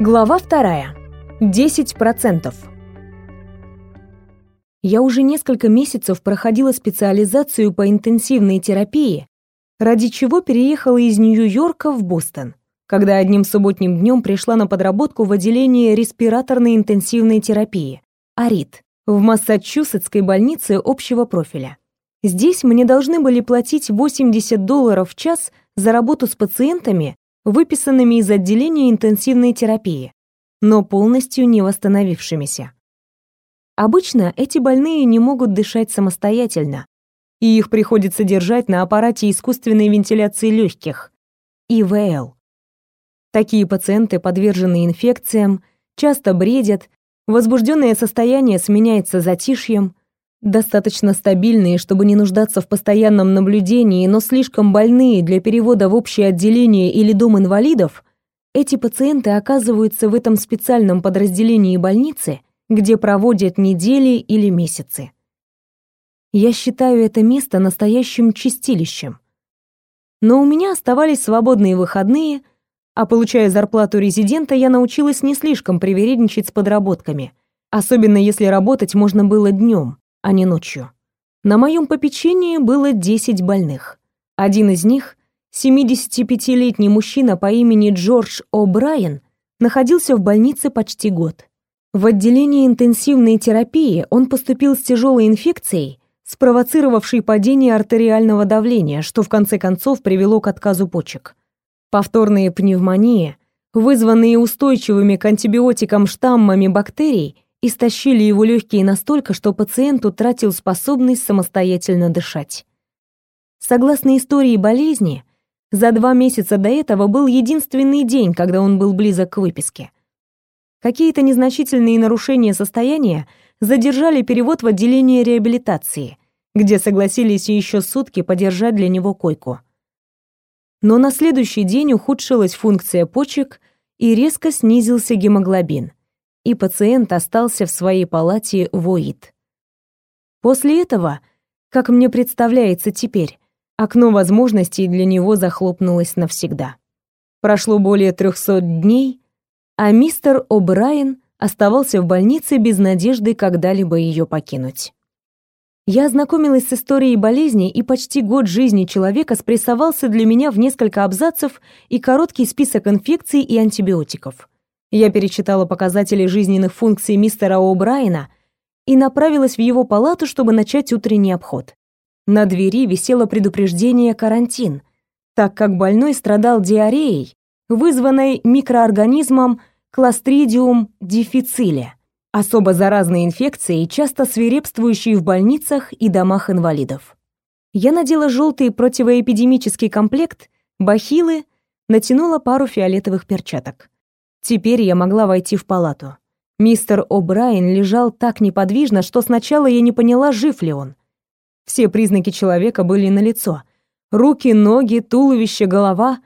Глава вторая. 10%. Я уже несколько месяцев проходила специализацию по интенсивной терапии, ради чего переехала из Нью-Йорка в Бостон, когда одним субботним днем пришла на подработку в отделение респираторной интенсивной терапии, АРИТ, в Массачусетской больнице общего профиля. Здесь мне должны были платить 80 долларов в час за работу с пациентами, выписанными из отделения интенсивной терапии, но полностью не восстановившимися. Обычно эти больные не могут дышать самостоятельно, и их приходится держать на аппарате искусственной вентиляции легких, ИВЛ. Такие пациенты подвержены инфекциям, часто бредят, возбужденное состояние сменяется затишьем, достаточно стабильные, чтобы не нуждаться в постоянном наблюдении, но слишком больные для перевода в общее отделение или дом инвалидов, эти пациенты оказываются в этом специальном подразделении больницы, где проводят недели или месяцы. Я считаю это место настоящим чистилищем. Но у меня оставались свободные выходные, а получая зарплату резидента, я научилась не слишком привередничать с подработками, особенно если работать можно было днем а не ночью. На моем попечении было 10 больных. Один из них, 75-летний мужчина по имени Джордж О'Брайен, находился в больнице почти год. В отделении интенсивной терапии он поступил с тяжелой инфекцией, спровоцировавшей падение артериального давления, что в конце концов привело к отказу почек. Повторные пневмонии, вызванные устойчивыми к антибиотикам штаммами бактерий, истощили его легкие настолько, что пациент утратил способность самостоятельно дышать. Согласно истории болезни, за два месяца до этого был единственный день, когда он был близок к выписке. Какие-то незначительные нарушения состояния задержали перевод в отделение реабилитации, где согласились еще сутки подержать для него койку. Но на следующий день ухудшилась функция почек и резко снизился гемоглобин – и пациент остался в своей палате воит. После этого, как мне представляется теперь, окно возможностей для него захлопнулось навсегда. Прошло более 300 дней, а мистер О'Брайен оставался в больнице без надежды когда-либо ее покинуть. Я ознакомилась с историей болезни, и почти год жизни человека спрессовался для меня в несколько абзацев и короткий список инфекций и антибиотиков. Я перечитала показатели жизненных функций мистера О'Брайена и направилась в его палату, чтобы начать утренний обход. На двери висело предупреждение «карантин», так как больной страдал диареей, вызванной микроорганизмом Clostridium difficile, особо заразной инфекцией, часто свирепствующей в больницах и домах инвалидов. Я надела желтый противоэпидемический комплект, бахилы, натянула пару фиолетовых перчаток. Теперь я могла войти в палату. Мистер О'Брайен лежал так неподвижно, что сначала я не поняла, жив ли он. Все признаки человека были налицо. Руки, ноги, туловище, голова.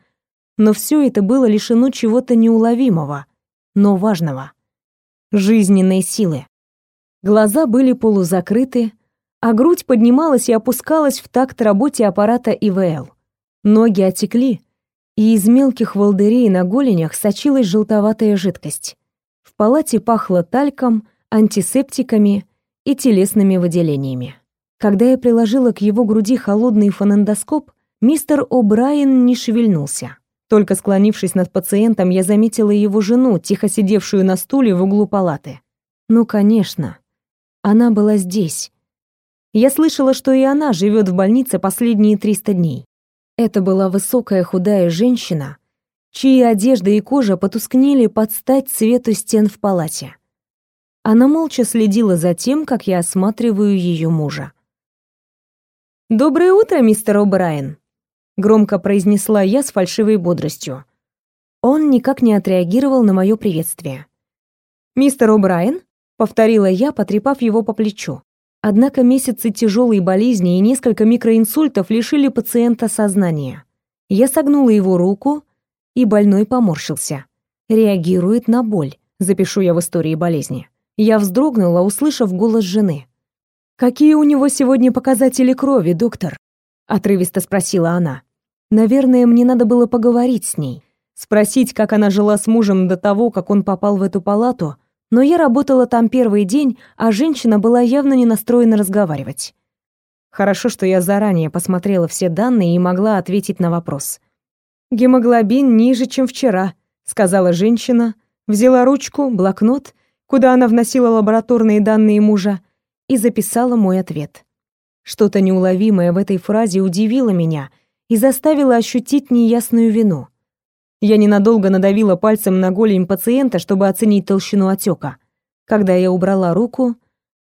Но все это было лишено чего-то неуловимого, но важного. Жизненной силы. Глаза были полузакрыты, а грудь поднималась и опускалась в такт работе аппарата ИВЛ. Ноги отекли, и из мелких волдырей на голенях сочилась желтоватая жидкость. В палате пахло тальком, антисептиками и телесными выделениями. Когда я приложила к его груди холодный фонендоскоп, мистер О'Брайен не шевельнулся. Только склонившись над пациентом, я заметила его жену, тихо сидевшую на стуле в углу палаты. Ну, конечно, она была здесь. Я слышала, что и она живет в больнице последние 300 дней. Это была высокая худая женщина, чьи одежда и кожа потускнели под стать цвету стен в палате. Она молча следила за тем, как я осматриваю ее мужа. «Доброе утро, мистер О'Брайен», — громко произнесла я с фальшивой бодростью. Он никак не отреагировал на мое приветствие. «Мистер О'Брайен?» — повторила я, потрепав его по плечу. Однако месяцы тяжелой болезни и несколько микроинсультов лишили пациента сознания. Я согнула его руку, и больной поморщился. Реагирует на боль, запишу я в истории болезни. Я вздрогнула, услышав голос жены. «Какие у него сегодня показатели крови, доктор?» — отрывисто спросила она. «Наверное, мне надо было поговорить с ней. Спросить, как она жила с мужем до того, как он попал в эту палату, но я работала там первый день, а женщина была явно не настроена разговаривать. Хорошо, что я заранее посмотрела все данные и могла ответить на вопрос. «Гемоглобин ниже, чем вчера», — сказала женщина, взяла ручку, блокнот, куда она вносила лабораторные данные мужа, и записала мой ответ. Что-то неуловимое в этой фразе удивило меня и заставило ощутить неясную вину. Я ненадолго надавила пальцем на голень пациента, чтобы оценить толщину отека. Когда я убрала руку,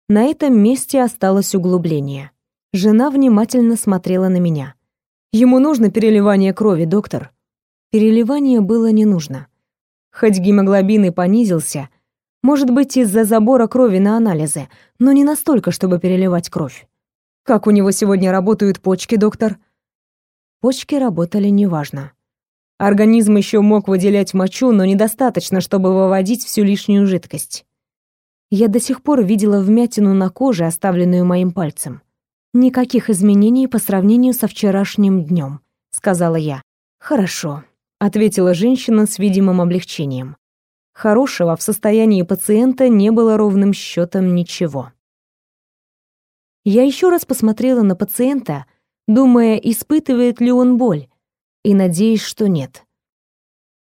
на этом месте осталось углубление. Жена внимательно смотрела на меня. Ему нужно переливание крови, доктор. Переливание было не нужно. Хоть гемоглобин и понизился, может быть, из-за забора крови на анализы, но не настолько, чтобы переливать кровь. Как у него сегодня работают почки, доктор? Почки работали неважно. Организм еще мог выделять мочу, но недостаточно, чтобы выводить всю лишнюю жидкость. Я до сих пор видела вмятину на коже, оставленную моим пальцем. Никаких изменений по сравнению со вчерашним днем, сказала я. Хорошо, ответила женщина с видимым облегчением. Хорошего в состоянии пациента не было ровным счетом ничего. Я еще раз посмотрела на пациента, думая, испытывает ли он боль, и надеясь, что нет.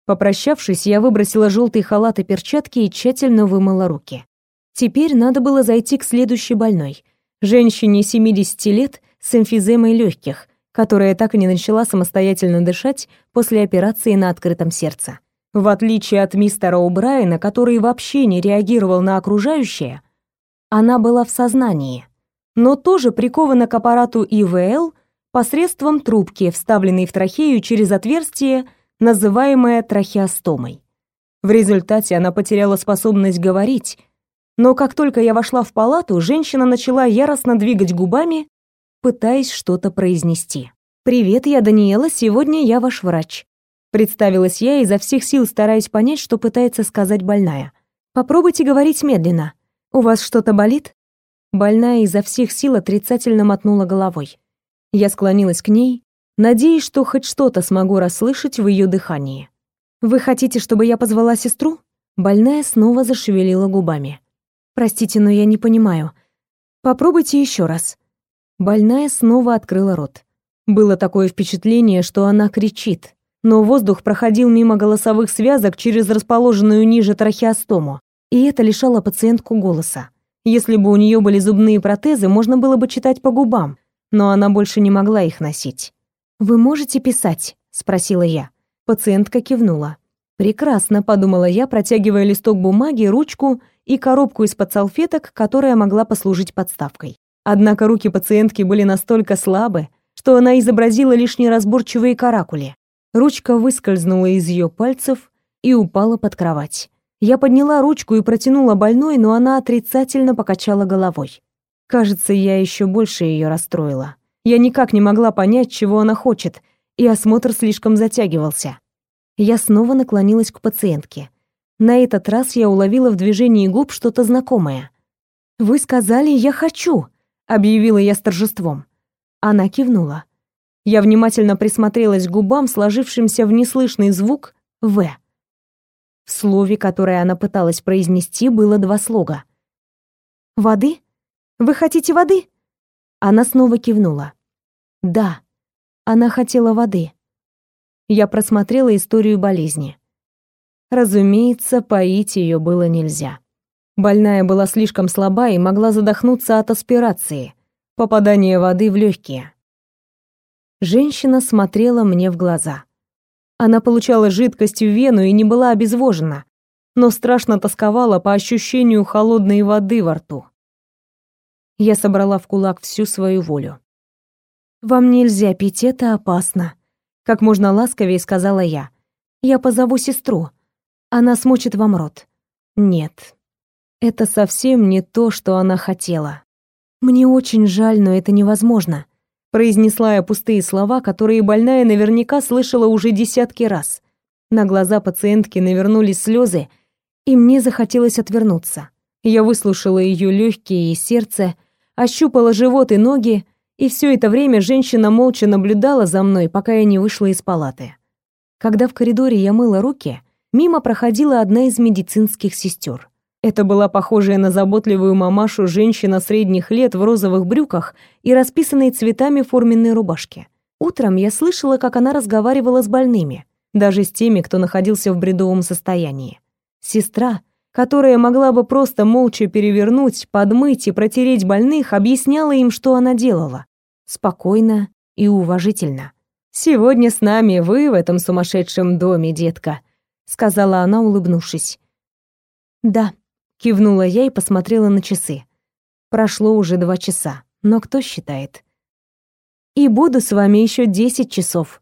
Попрощавшись, я выбросила желтый халат и перчатки и тщательно вымыла руки. Теперь надо было зайти к следующей больной, женщине 70 лет с эмфиземой легких, которая так и не начала самостоятельно дышать после операции на открытом сердце. В отличие от мистера О'Брайена, который вообще не реагировал на окружающее, она была в сознании, но тоже прикована к аппарату ИВЛ посредством трубки, вставленной в трахею через отверстие, называемое трахеостомой. В результате она потеряла способность говорить, но как только я вошла в палату, женщина начала яростно двигать губами, пытаясь что-то произнести. «Привет, я Даниэла, сегодня я ваш врач. Представилась я, изо всех сил стараясь понять, что пытается сказать больная. «Попробуйте говорить медленно. У вас что-то болит?» Больная изо всех сил отрицательно мотнула головой. Я склонилась к ней, надеясь, что хоть что-то смогу расслышать в ее дыхании. «Вы хотите, чтобы я позвала сестру?» Больная снова зашевелила губами. «Простите, но я не понимаю. Попробуйте еще раз». Больная снова открыла рот. Было такое впечатление, что она кричит, но воздух проходил мимо голосовых связок через расположенную ниже трахеостому, и это лишало пациентку голоса. Если бы у нее были зубные протезы, можно было бы читать по губам, но она больше не могла их носить. «Вы можете писать?» — спросила я. Пациентка кивнула. «Прекрасно», — подумала я, протягивая листок бумаги, ручку и коробку из-под салфеток, которая могла послужить подставкой. Однако руки пациентки были настолько слабы, что она изобразила лишь неразборчивые каракули. Ручка выскользнула из ее пальцев и упала под кровать. Я подняла ручку и протянула больной, но она отрицательно покачала головой. Кажется, я еще больше ее расстроила. Я никак не могла понять, чего она хочет, и осмотр слишком затягивался. Я снова наклонилась к пациентке. На этот раз я уловила в движении губ что-то знакомое. «Вы сказали, я хочу», — объявила я с торжеством. Она кивнула. Я внимательно присмотрелась к губам, сложившимся в неслышный звук «В». В слове, которое она пыталась произнести, было два слога. «Воды? Вы хотите воды?» Она снова кивнула. «Да, она хотела воды». Я просмотрела историю болезни. Разумеется, поить ее было нельзя. Больная была слишком слаба и могла задохнуться от аспирации, попадания воды в легкие. Женщина смотрела мне в глаза. Она получала жидкость в вену и не была обезвожена, но страшно тосковала по ощущению холодной воды во рту. Я собрала в кулак всю свою волю. «Вам нельзя пить, это опасно», — как можно ласковее сказала я. «Я позову сестру. Она смочит вам рот». «Нет, это совсем не то, что она хотела. Мне очень жаль, но это невозможно произнесла я пустые слова, которые больная наверняка слышала уже десятки раз. На глаза пациентки навернулись слезы, и мне захотелось отвернуться. Я выслушала ее легкие и сердце, ощупала живот и ноги, и все это время женщина молча наблюдала за мной, пока я не вышла из палаты. Когда в коридоре я мыла руки, мимо проходила одна из медицинских сестер. Это была похожая на заботливую мамашу женщина средних лет в розовых брюках и расписанной цветами форменной рубашке. Утром я слышала, как она разговаривала с больными, даже с теми, кто находился в бредовом состоянии. Сестра, которая могла бы просто молча перевернуть, подмыть и протереть больных, объясняла им, что она делала. Спокойно и уважительно. «Сегодня с нами вы в этом сумасшедшем доме, детка», — сказала она, улыбнувшись. «Да», — кивнула я и посмотрела на часы. Прошло уже два часа, но кто считает? «И буду с вами еще десять часов».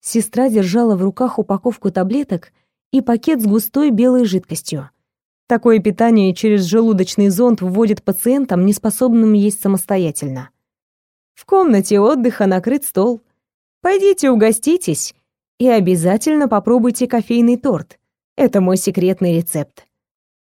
Сестра держала в руках упаковку таблеток и пакет с густой белой жидкостью. Такое питание через желудочный зонд вводит пациентам, неспособным есть самостоятельно. В комнате отдыха накрыт стол. Пойдите угоститесь и обязательно попробуйте кофейный торт. Это мой секретный рецепт.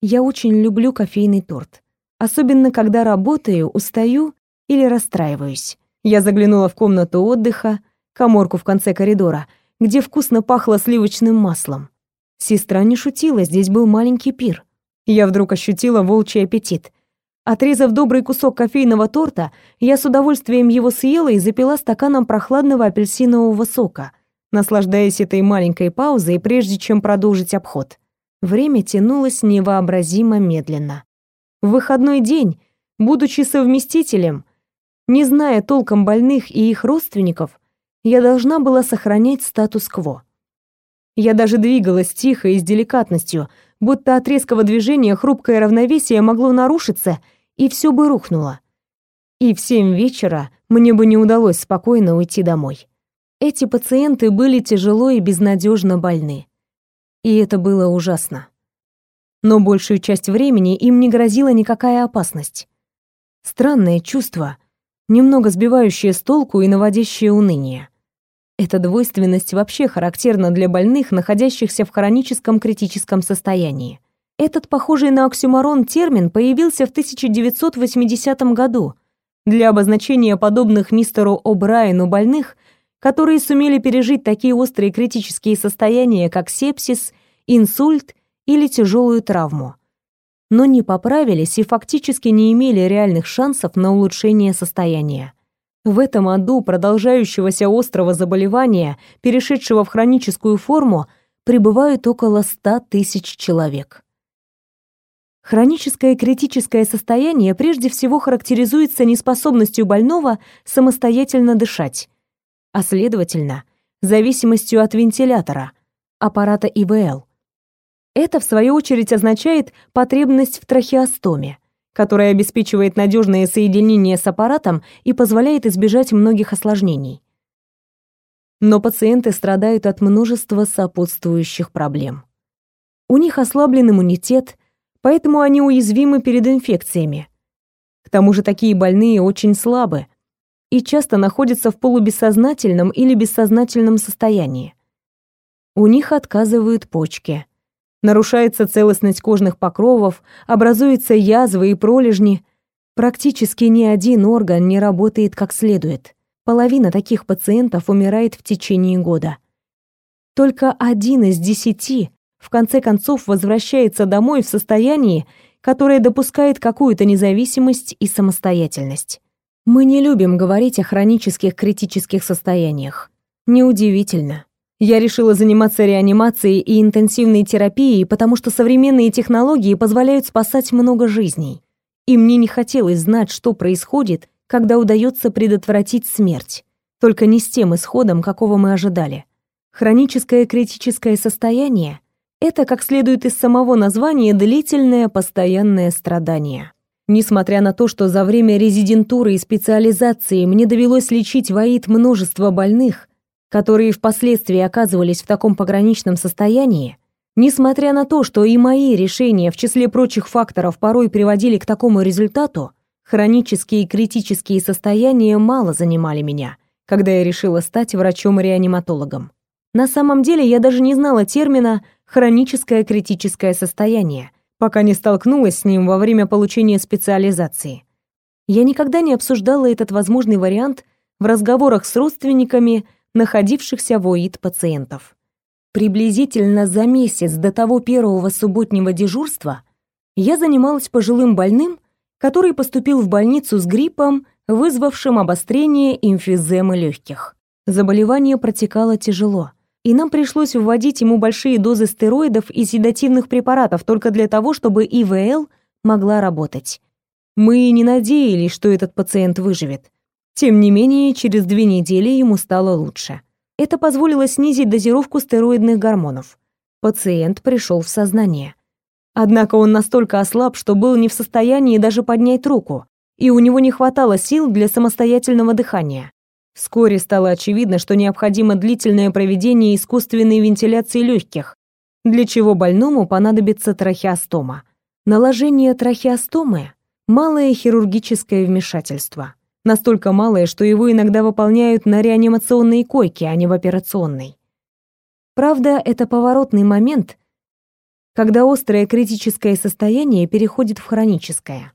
Я очень люблю кофейный торт, особенно когда работаю, устаю или расстраиваюсь. Я заглянула в комнату отдыха, коморку в конце коридора, где вкусно пахло сливочным маслом. Сестра не шутила, здесь был маленький пир. Я вдруг ощутила волчий аппетит. Отрезав добрый кусок кофейного торта, я с удовольствием его съела и запила стаканом прохладного апельсинового сока, наслаждаясь этой маленькой паузой, прежде чем продолжить обход. Время тянулось невообразимо медленно. В выходной день, будучи совместителем, не зная толком больных и их родственников, я должна была сохранять статус-кво. Я даже двигалась тихо и с деликатностью, будто от резкого движения хрупкое равновесие могло нарушиться, и все бы рухнуло. И в семь вечера мне бы не удалось спокойно уйти домой. Эти пациенты были тяжело и безнадежно больны. И это было ужасно. Но большую часть времени им не грозила никакая опасность. Странное чувство, немного сбивающее с толку и наводящее уныние. Эта двойственность вообще характерна для больных, находящихся в хроническом критическом состоянии. Этот похожий на оксюморон термин появился в 1980 году для обозначения подобных мистеру О'Брайену больных, которые сумели пережить такие острые критические состояния, как сепсис, инсульт или тяжелую травму, но не поправились и фактически не имели реальных шансов на улучшение состояния. В этом аду продолжающегося острого заболевания, перешедшего в хроническую форму, пребывают около 100 тысяч человек. Хроническое критическое состояние прежде всего характеризуется неспособностью больного самостоятельно дышать, а следовательно, зависимостью от вентилятора, аппарата ИВЛ. Это, в свою очередь, означает потребность в трахеостоме – которая обеспечивает надежное соединение с аппаратом и позволяет избежать многих осложнений. Но пациенты страдают от множества сопутствующих проблем. У них ослаблен иммунитет, поэтому они уязвимы перед инфекциями. К тому же такие больные очень слабы и часто находятся в полубессознательном или бессознательном состоянии. У них отказывают почки – нарушается целостность кожных покровов, образуются язвы и пролежни. Практически ни один орган не работает как следует. Половина таких пациентов умирает в течение года. Только один из десяти в конце концов возвращается домой в состоянии, которое допускает какую-то независимость и самостоятельность. Мы не любим говорить о хронических критических состояниях. Неудивительно. Я решила заниматься реанимацией и интенсивной терапией, потому что современные технологии позволяют спасать много жизней. И мне не хотелось знать, что происходит, когда удается предотвратить смерть, только не с тем исходом, какого мы ожидали. Хроническое критическое состояние — это, как следует из самого названия, длительное постоянное страдание. Несмотря на то, что за время резидентуры и специализации мне довелось лечить в множество больных, которые впоследствии оказывались в таком пограничном состоянии, несмотря на то, что и мои решения в числе прочих факторов порой приводили к такому результату, хронические и критические состояния мало занимали меня, когда я решила стать врачом-реаниматологом. На самом деле я даже не знала термина «хроническое критическое состояние», пока не столкнулась с ним во время получения специализации. Я никогда не обсуждала этот возможный вариант в разговорах с родственниками, находившихся в ОИД пациентов. Приблизительно за месяц до того первого субботнего дежурства я занималась пожилым больным, который поступил в больницу с гриппом, вызвавшим обострение эмфиземы легких. Заболевание протекало тяжело, и нам пришлось вводить ему большие дозы стероидов и седативных препаратов только для того, чтобы ИВЛ могла работать. Мы не надеялись, что этот пациент выживет. Тем не менее, через две недели ему стало лучше. Это позволило снизить дозировку стероидных гормонов. Пациент пришел в сознание. Однако он настолько ослаб, что был не в состоянии даже поднять руку, и у него не хватало сил для самостоятельного дыхания. Вскоре стало очевидно, что необходимо длительное проведение искусственной вентиляции легких, для чего больному понадобится трахеостома. Наложение трахеостомы – малое хирургическое вмешательство. Настолько малое, что его иногда выполняют на реанимационной койке, а не в операционной. Правда, это поворотный момент – когда острое критическое состояние переходит в хроническое.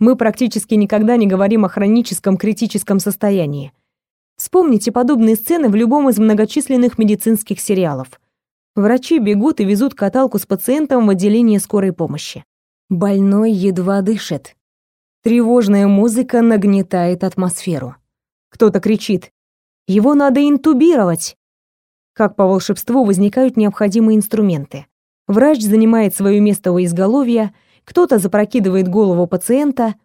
Мы практически никогда не говорим о хроническом критическом состоянии. Вспомните подобные сцены в любом из многочисленных медицинских сериалов. Врачи бегут и везут каталку с пациентом в отделение скорой помощи. Больной едва дышит. Тревожная музыка нагнетает атмосферу. Кто-то кричит «Его надо интубировать!» Как по волшебству возникают необходимые инструменты. Врач занимает свое место у изголовья, кто-то запрокидывает голову пациента,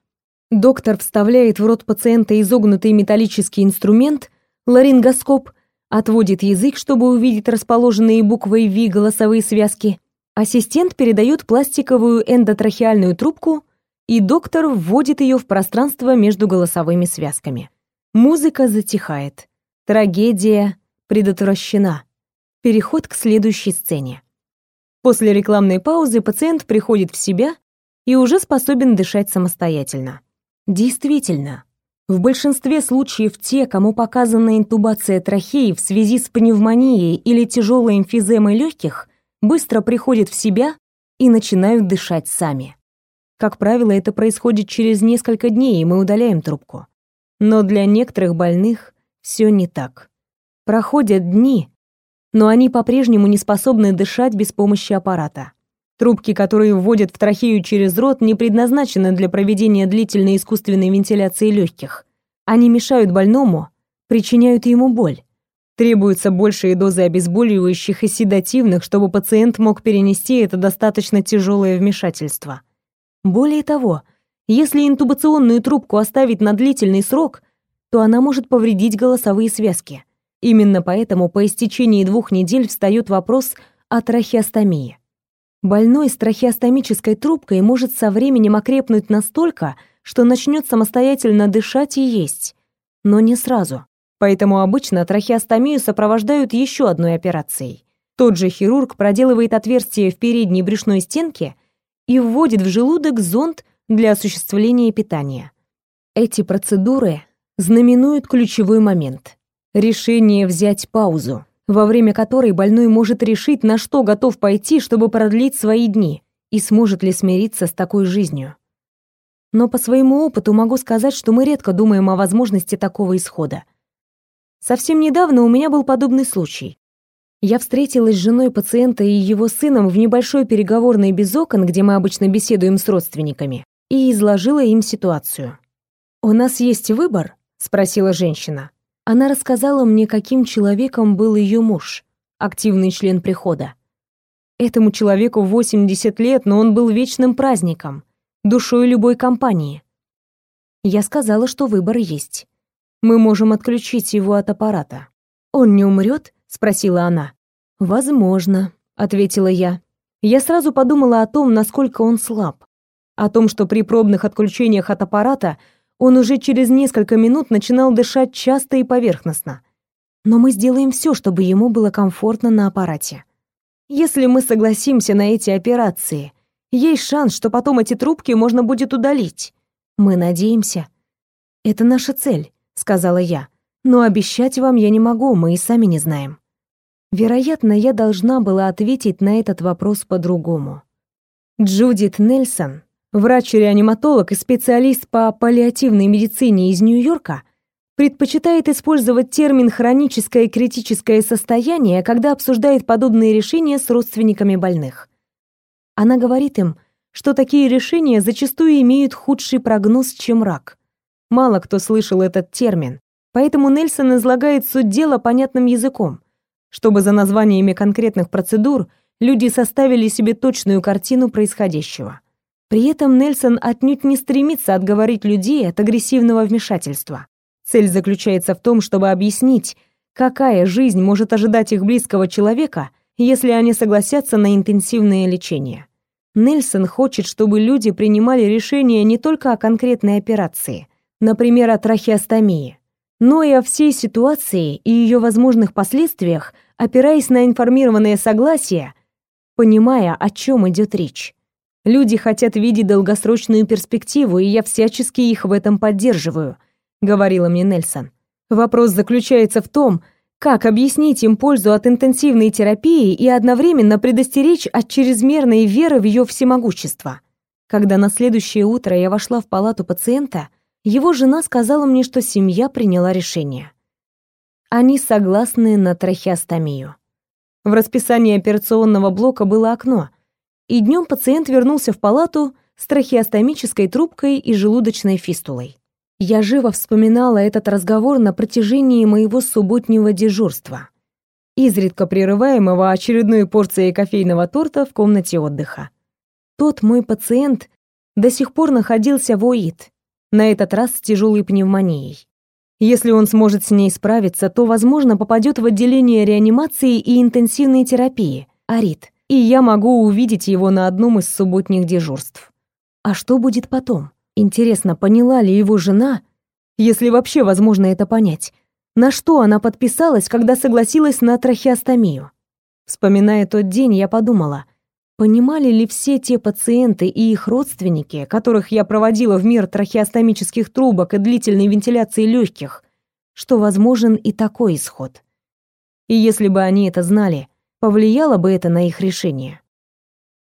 доктор вставляет в рот пациента изогнутый металлический инструмент, ларингоскоп, отводит язык, чтобы увидеть расположенные буквой V голосовые связки. Ассистент передает пластиковую эндотрахеальную трубку, и доктор вводит ее в пространство между голосовыми связками. Музыка затихает. Трагедия предотвращена. Переход к следующей сцене. После рекламной паузы пациент приходит в себя и уже способен дышать самостоятельно. Действительно, в большинстве случаев те, кому показана интубация трахеи в связи с пневмонией или тяжелой эмфиземой легких, быстро приходят в себя и начинают дышать сами. Как правило, это происходит через несколько дней, и мы удаляем трубку. Но для некоторых больных все не так. Проходят дни, но они по-прежнему не способны дышать без помощи аппарата. Трубки, которые вводят в трахею через рот, не предназначены для проведения длительной искусственной вентиляции легких. Они мешают больному, причиняют ему боль. Требуются большие дозы обезболивающих и седативных, чтобы пациент мог перенести это достаточно тяжелое вмешательство. Более того, если интубационную трубку оставить на длительный срок, то она может повредить голосовые связки. Именно поэтому по истечении двух недель встает вопрос о трахеостомии. Больной с трахеостомической трубкой может со временем окрепнуть настолько, что начнет самостоятельно дышать и есть, но не сразу. Поэтому обычно трахеостомию сопровождают еще одной операцией. Тот же хирург проделывает отверстие в передней брюшной стенке и вводит в желудок зонд для осуществления питания. Эти процедуры знаменуют ключевой момент. Решение взять паузу, во время которой больной может решить, на что готов пойти, чтобы продлить свои дни, и сможет ли смириться с такой жизнью. Но по своему опыту могу сказать, что мы редко думаем о возможности такого исхода. Совсем недавно у меня был подобный случай. Я встретилась с женой пациента и его сыном в небольшой переговорной без окон, где мы обычно беседуем с родственниками, и изложила им ситуацию. «У нас есть выбор?» — спросила женщина. Она рассказала мне, каким человеком был ее муж, активный член прихода. Этому человеку 80 лет, но он был вечным праздником, душой любой компании. Я сказала, что выбор есть. Мы можем отключить его от аппарата. Он не умрет? Спросила она. Возможно, ответила я. Я сразу подумала о том, насколько он слаб, о том, что при пробных отключениях от аппарата он уже через несколько минут начинал дышать часто и поверхностно. Но мы сделаем все, чтобы ему было комфортно на аппарате. Если мы согласимся на эти операции, есть шанс, что потом эти трубки можно будет удалить. Мы надеемся. Это наша цель, сказала я. Но обещать вам я не могу, мы и сами не знаем. Вероятно, я должна была ответить на этот вопрос по-другому. Джудит Нельсон врач-реаниматолог и специалист по паллиативной медицине из Нью-Йорка, предпочитает использовать термин «хроническое критическое состояние», когда обсуждает подобные решения с родственниками больных. Она говорит им, что такие решения зачастую имеют худший прогноз, чем рак. Мало кто слышал этот термин, поэтому Нельсон излагает суть дела понятным языком, чтобы за названиями конкретных процедур люди составили себе точную картину происходящего. При этом Нельсон отнюдь не стремится отговорить людей от агрессивного вмешательства. Цель заключается в том, чтобы объяснить, какая жизнь может ожидать их близкого человека, если они согласятся на интенсивное лечение. Нельсон хочет, чтобы люди принимали решения не только о конкретной операции, например, о трахеостомии, но и о всей ситуации и ее возможных последствиях, опираясь на информированное согласие, понимая, о чем идет речь. Люди хотят видеть долгосрочную перспективу, и я всячески их в этом поддерживаю, говорила мне Нельсон. Вопрос заключается в том, как объяснить им пользу от интенсивной терапии и одновременно предостеречь от чрезмерной веры в ее всемогущество? Когда на следующее утро я вошла в палату пациента, его жена сказала мне, что семья приняла решение. Они согласны на трахеостомию. В расписании операционного блока было окно, и днем пациент вернулся в палату с трахеостомической трубкой и желудочной фистулой. Я живо вспоминала этот разговор на протяжении моего субботнего дежурства, изредка прерываемого очередной порцией кофейного торта в комнате отдыха. Тот мой пациент до сих пор находился в ОИД, на этот раз с тяжелой пневмонией. Если он сможет с ней справиться, то, возможно, попадет в отделение реанимации и интенсивной терапии, АРИТ, и я могу увидеть его на одном из субботних дежурств. А что будет потом? Интересно, поняла ли его жена, если вообще возможно это понять, на что она подписалась, когда согласилась на трахеостомию? Вспоминая тот день, я подумала, понимали ли все те пациенты и их родственники, которых я проводила в мир трахеостомических трубок и длительной вентиляции легких, что возможен и такой исход. И если бы они это знали, повлияло бы это на их решение.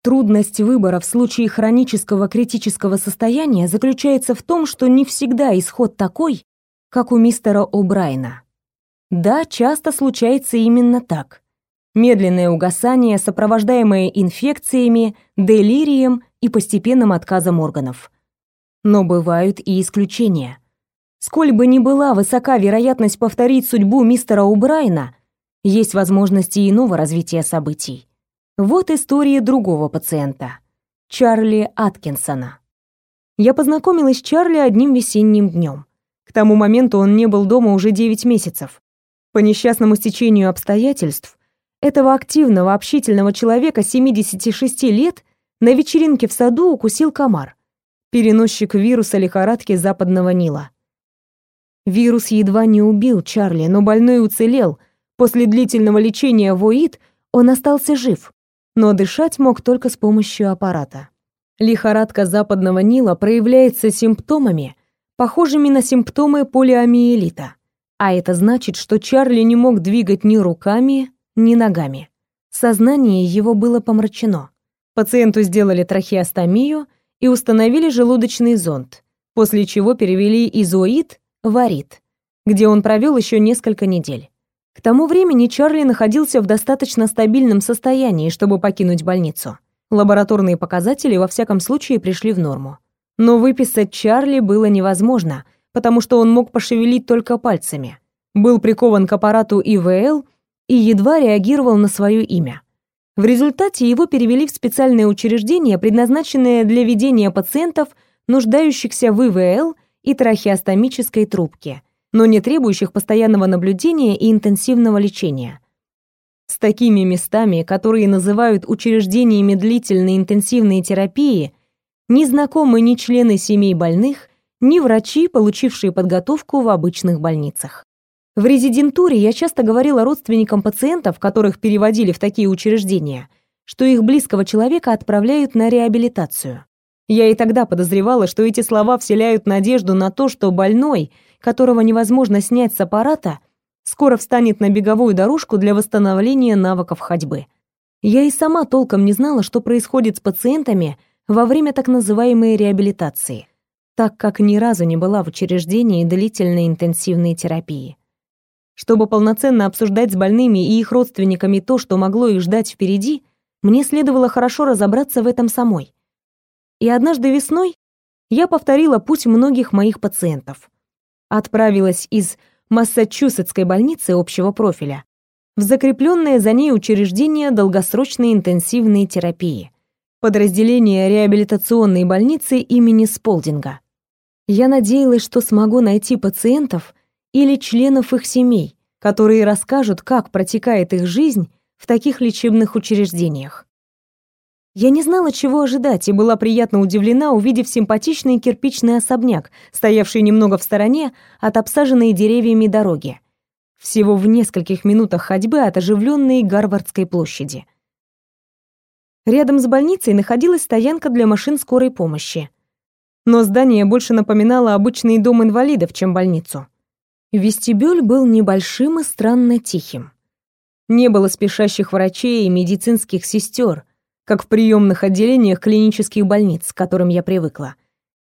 Трудность выбора в случае хронического критического состояния заключается в том, что не всегда исход такой, как у мистера О'Брайна. Да, часто случается именно так. Медленное угасание, сопровождаемое инфекциями, делирием и постепенным отказом органов. Но бывают и исключения. Сколь бы ни была высока вероятность повторить судьбу мистера О'Брайна, есть возможности иного развития событий. Вот история другого пациента, Чарли Аткинсона. Я познакомилась с Чарли одним весенним днем. К тому моменту он не был дома уже 9 месяцев. По несчастному стечению обстоятельств, этого активного, общительного человека 76 лет на вечеринке в саду укусил комар, переносчик вируса лихорадки западного Нила. Вирус едва не убил Чарли, но больной уцелел. После длительного лечения в ОИД он остался жив но дышать мог только с помощью аппарата. Лихорадка западного Нила проявляется симптомами, похожими на симптомы полиомиелита. А это значит, что Чарли не мог двигать ни руками, ни ногами. Сознание его было помрачено. Пациенту сделали трахеостомию и установили желудочный зонд, после чего перевели изоид в арит, где он провел еще несколько недель. К тому времени Чарли находился в достаточно стабильном состоянии, чтобы покинуть больницу. Лабораторные показатели во всяком случае пришли в норму. Но выписать Чарли было невозможно, потому что он мог пошевелить только пальцами. Был прикован к аппарату ИВЛ и едва реагировал на свое имя. В результате его перевели в специальное учреждение, предназначенное для ведения пациентов, нуждающихся в ИВЛ и трахеостомической трубке – но не требующих постоянного наблюдения и интенсивного лечения. С такими местами, которые называют учреждениями длительной интенсивной терапии, не знакомы ни члены семей больных, ни врачи, получившие подготовку в обычных больницах. В резидентуре я часто говорила родственникам пациентов, которых переводили в такие учреждения, что их близкого человека отправляют на реабилитацию. Я и тогда подозревала, что эти слова вселяют надежду на то, что больной – которого невозможно снять с аппарата, скоро встанет на беговую дорожку для восстановления навыков ходьбы. Я и сама толком не знала, что происходит с пациентами во время так называемой реабилитации. так как ни разу не была в учреждении длительной интенсивной терапии. Чтобы полноценно обсуждать с больными и их родственниками то, что могло их ждать впереди, мне следовало хорошо разобраться в этом самой. И однажды весной я повторила путь многих моих пациентов. Отправилась из Массачусетской больницы общего профиля в закрепленное за ней учреждение долгосрочной интенсивной терапии, подразделение реабилитационной больницы имени Сполдинга. Я надеялась, что смогу найти пациентов или членов их семей, которые расскажут, как протекает их жизнь в таких лечебных учреждениях. Я не знала, чего ожидать, и была приятно удивлена, увидев симпатичный кирпичный особняк, стоявший немного в стороне от обсаженной деревьями дороги. Всего в нескольких минутах ходьбы от оживленной Гарвардской площади. Рядом с больницей находилась стоянка для машин скорой помощи. Но здание больше напоминало обычный дом инвалидов, чем больницу. Вестибюль был небольшим и странно тихим. Не было спешащих врачей и медицинских сестер, как в приемных отделениях клинических больниц, к которым я привыкла.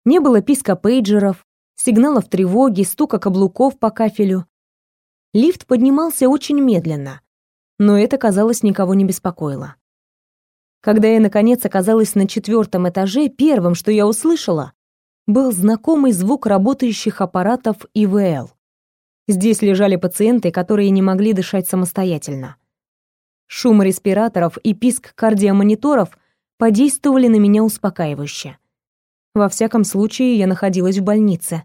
Не было писка пейджеров, сигналов тревоги, стука каблуков по кафелю. Лифт поднимался очень медленно, но это, казалось, никого не беспокоило. Когда я, наконец, оказалась на четвертом этаже, первым, что я услышала, был знакомый звук работающих аппаратов ИВЛ. Здесь лежали пациенты, которые не могли дышать самостоятельно. Шум респираторов и писк кардиомониторов подействовали на меня успокаивающе. Во всяком случае, я находилась в больнице.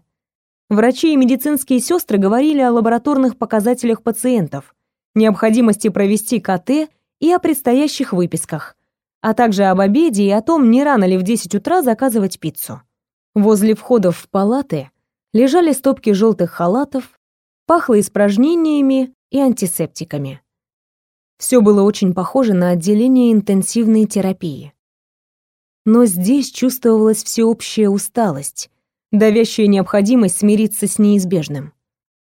Врачи и медицинские сестры говорили о лабораторных показателях пациентов, необходимости провести КТ и о предстоящих выписках, а также об обеде и о том, не рано ли в 10 утра заказывать пиццу. Возле входов в палаты лежали стопки желтых халатов, пахло испражнениями и антисептиками. Все было очень похоже на отделение интенсивной терапии. Но здесь чувствовалась всеобщая усталость, давящая необходимость смириться с неизбежным.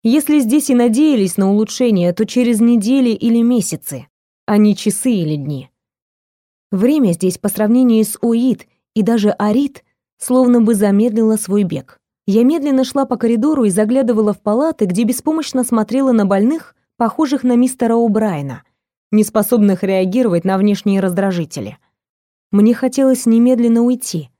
Если здесь и надеялись на улучшение, то через недели или месяцы, а не часы или дни. Время здесь по сравнению с ОИД и даже АРИД словно бы замедлило свой бег. Я медленно шла по коридору и заглядывала в палаты, где беспомощно смотрела на больных, похожих на мистера О'Брайена, неспособных реагировать на внешние раздражители. Мне хотелось немедленно уйти.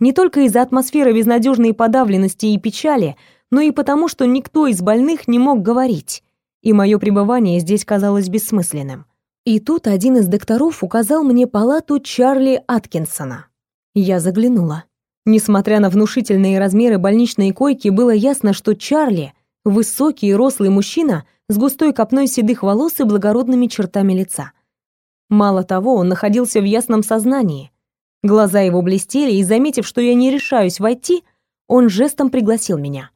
Не только из-за атмосферы безнадежной подавленности и печали, но и потому, что никто из больных не мог говорить, и мое пребывание здесь казалось бессмысленным. И тут один из докторов указал мне палату Чарли Аткинсона. Я заглянула. Несмотря на внушительные размеры больничной койки, было ясно, что Чарли — высокий и рослый мужчина с густой копной седых волос и благородными чертами лица. Мало того, он находился в ясном сознании. Глаза его блестели, и, заметив, что я не решаюсь войти, он жестом пригласил меня.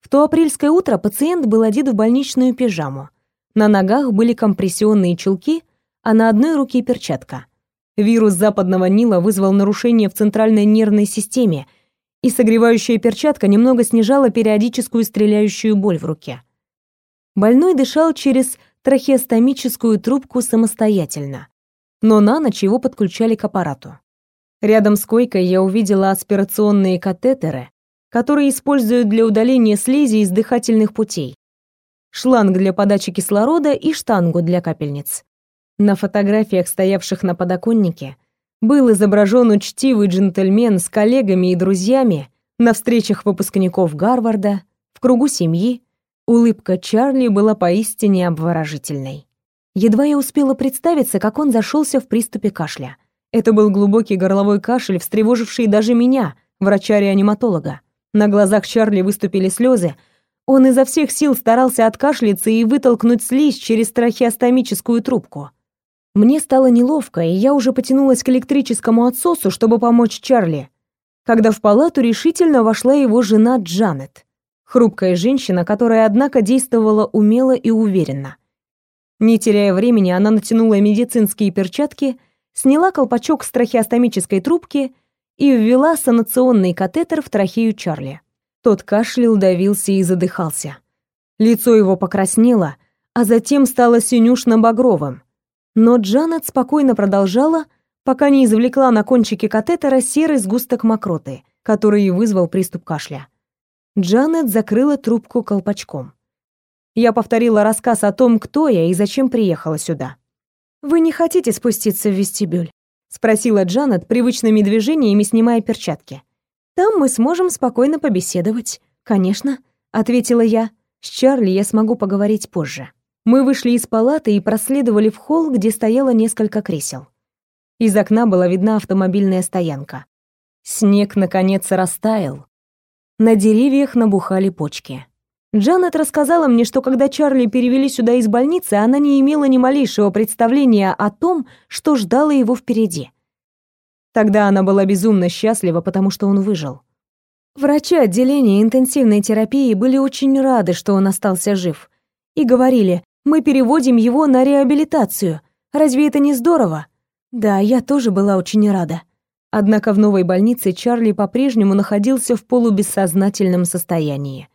В то апрельское утро пациент был одет в больничную пижаму. На ногах были компрессионные чулки, а на одной руке перчатка. Вирус западного Нила вызвал нарушение в центральной нервной системе, и согревающая перчатка немного снижала периодическую стреляющую боль в руке. Больной дышал через трахеостомическую трубку самостоятельно, но на ночь его подключали к аппарату. Рядом с койкой я увидела аспирационные катетеры, которые используют для удаления слизи из дыхательных путей, шланг для подачи кислорода и штангу для капельниц. На фотографиях, стоявших на подоконнике, был изображен учтивый джентльмен с коллегами и друзьями на встречах выпускников Гарварда, в кругу семьи, Улыбка Чарли была поистине обворожительной. Едва я успела представиться, как он зашелся в приступе кашля. Это был глубокий горловой кашель, встревоживший даже меня, врача-реаниматолога. На глазах Чарли выступили слезы. Он изо всех сил старался откашляться и вытолкнуть слизь через трахеостомическую трубку. Мне стало неловко, и я уже потянулась к электрическому отсосу, чтобы помочь Чарли, когда в палату решительно вошла его жена Джанет. Хрупкая женщина, которая, однако, действовала умело и уверенно. Не теряя времени, она натянула медицинские перчатки, сняла колпачок с трахеостомической трубки и ввела санационный катетер в трахею Чарли. Тот кашлял, давился и задыхался. Лицо его покраснело, а затем стало синюшно-багровым. Но Джанет спокойно продолжала, пока не извлекла на кончике катетера серый сгусток мокроты который вызвал приступ кашля. Джанет закрыла трубку колпачком. Я повторила рассказ о том, кто я и зачем приехала сюда. «Вы не хотите спуститься в вестибюль?» — спросила Джанет привычными движениями, снимая перчатки. «Там мы сможем спокойно побеседовать». «Конечно», — ответила я. «С Чарли я смогу поговорить позже». Мы вышли из палаты и проследовали в холл, где стояло несколько кресел. Из окна была видна автомобильная стоянка. Снег, наконец, растаял. На деревьях набухали почки. Джанет рассказала мне, что когда Чарли перевели сюда из больницы, она не имела ни малейшего представления о том, что ждало его впереди. Тогда она была безумно счастлива, потому что он выжил. Врачи отделения интенсивной терапии были очень рады, что он остался жив, и говорили, мы переводим его на реабилитацию. Разве это не здорово? Да, я тоже была очень рада. Однако в новой больнице Чарли по-прежнему находился в полубессознательном состоянии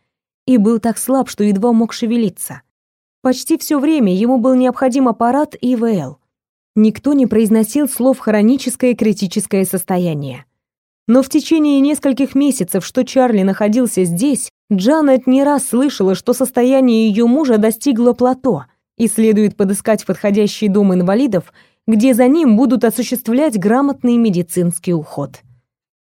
и был так слаб, что едва мог шевелиться. Почти все время ему был необходим аппарат ИВЛ. Никто не произносил слов «хроническое критическое состояние». Но в течение нескольких месяцев, что Чарли находился здесь, Джанет не раз слышала, что состояние ее мужа достигло плато, и следует подыскать подходящий дом инвалидов, где за ним будут осуществлять грамотный медицинский уход.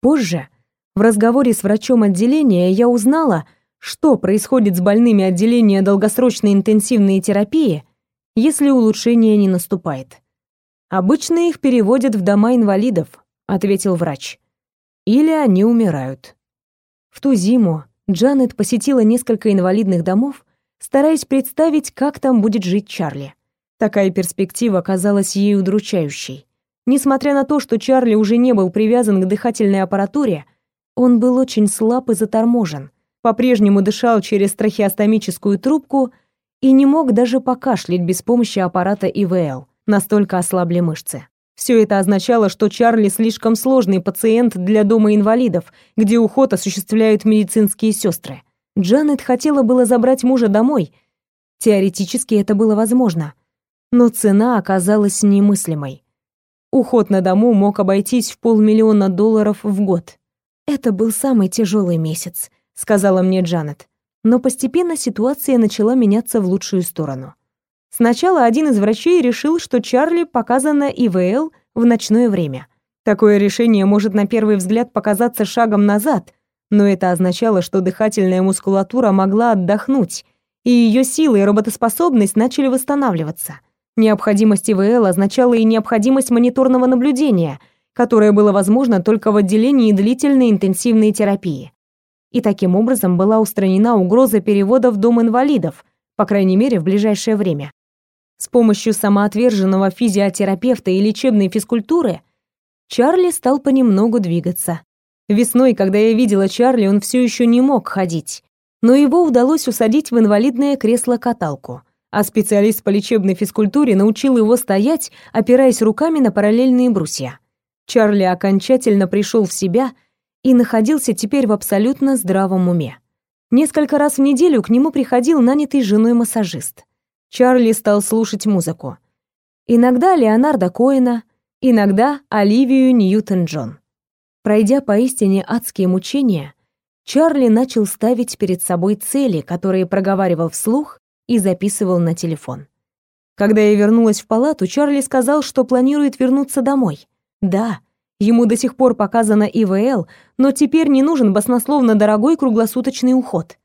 Позже, в разговоре с врачом отделения, я узнала, что происходит с больными отделения долгосрочной интенсивной терапии, если улучшение не наступает. Обычно их переводят в дома инвалидов, ответил врач. Или они умирают. В ту зиму Джанет посетила несколько инвалидных домов, стараясь представить, как там будет жить Чарли. Такая перспектива казалась ей удручающей. Несмотря на то, что Чарли уже не был привязан к дыхательной аппаратуре, он был очень слаб и заторможен, по-прежнему дышал через трахеостомическую трубку и не мог даже покашлять без помощи аппарата ИВЛ, настолько ослабли мышцы. Все это означало, что Чарли слишком сложный пациент для дома инвалидов, где уход осуществляют медицинские сестры. Джанет хотела было забрать мужа домой. Теоретически это было возможно но цена оказалась немыслимой. Уход на дому мог обойтись в полмиллиона долларов в год. Это был самый тяжелый месяц, сказала мне Джанет. Но постепенно ситуация начала меняться в лучшую сторону. Сначала один из врачей решил, что Чарли показано ИВЛ в ночное время. Такое решение может на первый взгляд показаться шагом назад, но это означало, что дыхательная мускулатура могла отдохнуть, и ее силы и работоспособность начали восстанавливаться. Необходимость ИВЛ означала и необходимость мониторного наблюдения, которое было возможно только в отделении длительной интенсивной терапии. И таким образом была устранена угроза перевода в дом инвалидов, по крайней мере, в ближайшее время. С помощью самоотверженного физиотерапевта и лечебной физкультуры Чарли стал понемногу двигаться. Весной, когда я видела Чарли, он все еще не мог ходить, но его удалось усадить в инвалидное кресло-каталку – а специалист по лечебной физкультуре научил его стоять, опираясь руками на параллельные брусья. Чарли окончательно пришел в себя и находился теперь в абсолютно здравом уме. Несколько раз в неделю к нему приходил нанятый женой массажист. Чарли стал слушать музыку. Иногда Леонардо Коэна, иногда Оливию Ньютон-Джон. Пройдя поистине адские мучения, Чарли начал ставить перед собой цели, которые проговаривал вслух и записывал на телефон. Когда я вернулась в палату, Чарли сказал, что планирует вернуться домой. Да, ему до сих пор показано ИВЛ, но теперь не нужен баснословно дорогой круглосуточный уход.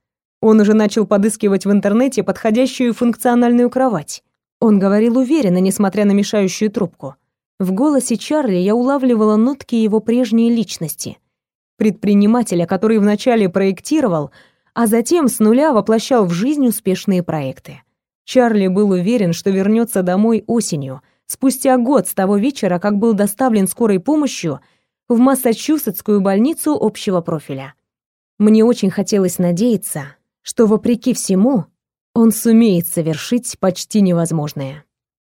Он уже начал подыскивать в интернете подходящую функциональную кровать. Он говорил уверенно, несмотря на мешающую трубку. В голосе Чарли я улавливала нотки его прежней личности. Предпринимателя, который вначале проектировал, а затем с нуля воплощал в жизнь успешные проекты. Чарли был уверен, что вернется домой осенью, спустя год с того вечера, как был доставлен скорой помощью в Массачусетскую больницу общего профиля. Мне очень хотелось надеяться, что, вопреки всему, он сумеет совершить почти невозможное.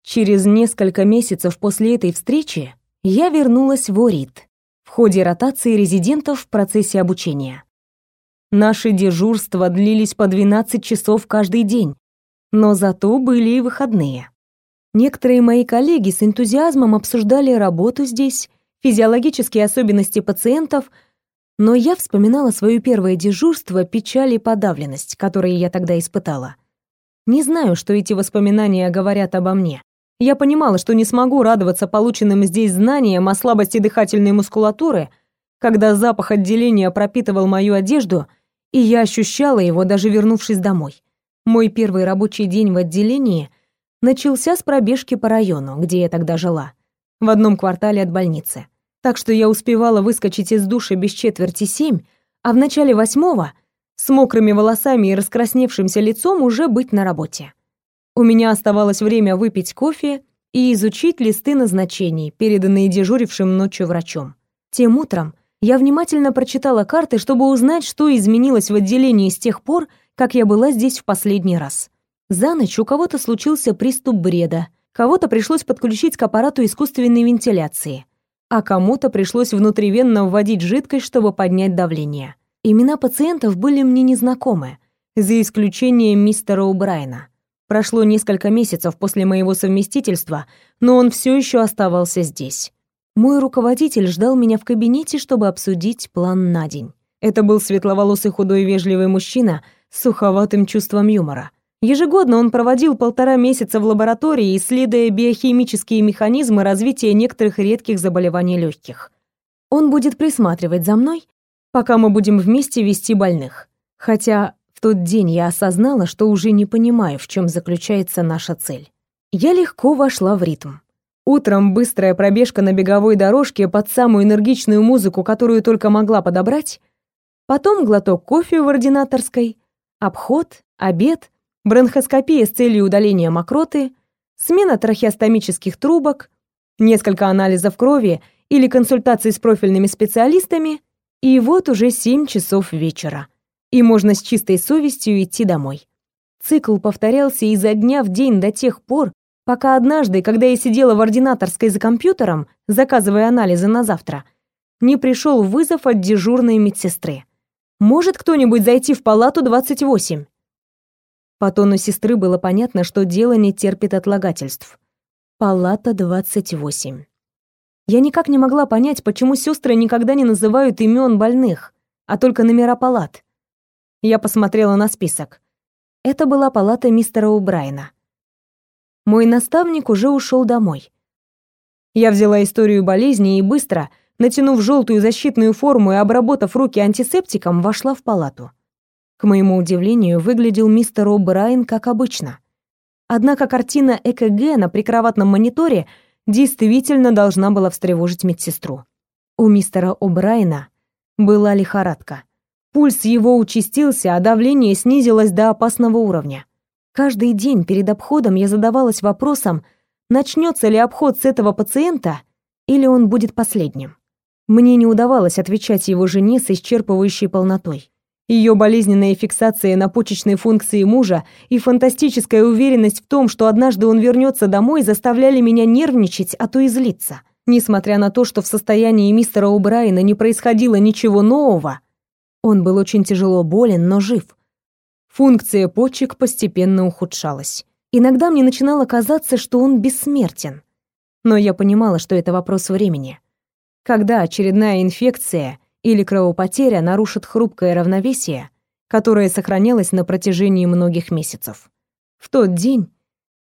Через несколько месяцев после этой встречи я вернулась в Орит в ходе ротации резидентов в процессе обучения. Наши дежурства длились по 12 часов каждый день, но зато были и выходные. Некоторые мои коллеги с энтузиазмом обсуждали работу здесь, физиологические особенности пациентов, Но я вспоминала свое первое дежурство, печаль и подавленность, которые я тогда испытала. Не знаю, что эти воспоминания говорят обо мне. Я понимала, что не смогу радоваться полученным здесь знаниям о слабости дыхательной мускулатуры, когда запах отделения пропитывал мою одежду, и я ощущала его, даже вернувшись домой. Мой первый рабочий день в отделении начался с пробежки по району, где я тогда жила, в одном квартале от больницы так что я успевала выскочить из душа без четверти семь, а в начале восьмого с мокрыми волосами и раскрасневшимся лицом уже быть на работе. У меня оставалось время выпить кофе и изучить листы назначений, переданные дежурившим ночью врачом. Тем утром я внимательно прочитала карты, чтобы узнать, что изменилось в отделении с тех пор, как я была здесь в последний раз. За ночь у кого-то случился приступ бреда, кого-то пришлось подключить к аппарату искусственной вентиляции — а кому-то пришлось внутривенно вводить жидкость, чтобы поднять давление. Имена пациентов были мне незнакомы, за исключением мистера Убрайна. Прошло несколько месяцев после моего совместительства, но он все еще оставался здесь. Мой руководитель ждал меня в кабинете, чтобы обсудить план на день. Это был светловолосый худой вежливый мужчина с суховатым чувством юмора. Ежегодно он проводил полтора месяца в лаборатории, исследуя биохимические механизмы развития некоторых редких заболеваний легких. Он будет присматривать за мной, пока мы будем вместе вести больных. Хотя в тот день я осознала, что уже не понимаю, в чем заключается наша цель. Я легко вошла в ритм. Утром быстрая пробежка на беговой дорожке под самую энергичную музыку, которую только могла подобрать, потом глоток кофе в ординаторской, обход, обед — бронхоскопия с целью удаления мокроты, смена трахеостомических трубок, несколько анализов крови или консультации с профильными специалистами, и вот уже 7 часов вечера. И можно с чистой совестью идти домой. Цикл повторялся изо дня в день до тех пор, пока однажды, когда я сидела в ординаторской за компьютером, заказывая анализы на завтра, не пришел вызов от дежурной медсестры. «Может кто-нибудь зайти в палату 28?» По тону сестры было понятно, что дело не терпит отлагательств. Палата 28. Я никак не могла понять, почему сестры никогда не называют имен больных, а только номера палат. Я посмотрела на список. Это была палата мистера Убрайна. Мой наставник уже ушел домой. Я взяла историю болезни и быстро, натянув желтую защитную форму и обработав руки антисептиком, вошла в палату. К моему удивлению, выглядел мистер О'Брайен как обычно. Однако картина ЭКГ на прикроватном мониторе действительно должна была встревожить медсестру. У мистера О'Брайена была лихорадка. Пульс его участился, а давление снизилось до опасного уровня. Каждый день перед обходом я задавалась вопросом, начнется ли обход с этого пациента или он будет последним. Мне не удавалось отвечать его жене с исчерпывающей полнотой. Ее болезненная фиксация на почечной функции мужа и фантастическая уверенность в том, что однажды он вернется домой, заставляли меня нервничать, а то и злиться. Несмотря на то, что в состоянии мистера Убрайна не происходило ничего нового, он был очень тяжело болен, но жив. Функция почек постепенно ухудшалась. Иногда мне начинало казаться, что он бессмертен. Но я понимала, что это вопрос времени. Когда очередная инфекция или кровопотеря нарушит хрупкое равновесие, которое сохранялось на протяжении многих месяцев. В тот день,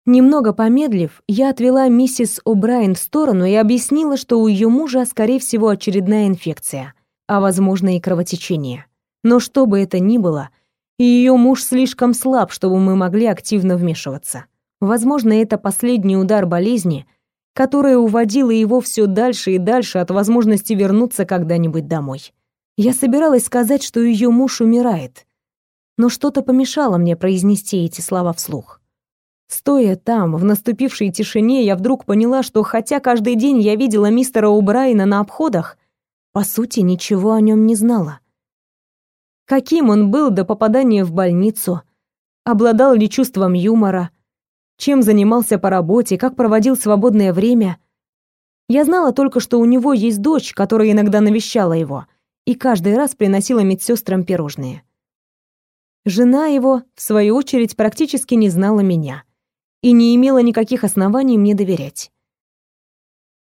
немного помедлив, я отвела миссис О'Брайен в сторону и объяснила, что у ее мужа, скорее всего, очередная инфекция, а, возможно, и кровотечение. Но что бы это ни было, ее муж слишком слаб, чтобы мы могли активно вмешиваться. Возможно, это последний удар болезни — которая уводила его все дальше и дальше от возможности вернуться когда-нибудь домой. Я собиралась сказать, что ее муж умирает, но что-то помешало мне произнести эти слова вслух. Стоя там, в наступившей тишине, я вдруг поняла, что хотя каждый день я видела мистера Убрайна на обходах, по сути, ничего о нем не знала. Каким он был до попадания в больницу, обладал ли чувством юмора, чем занимался по работе, как проводил свободное время. Я знала только, что у него есть дочь, которая иногда навещала его и каждый раз приносила медсестрам пирожные. Жена его, в свою очередь, практически не знала меня и не имела никаких оснований мне доверять.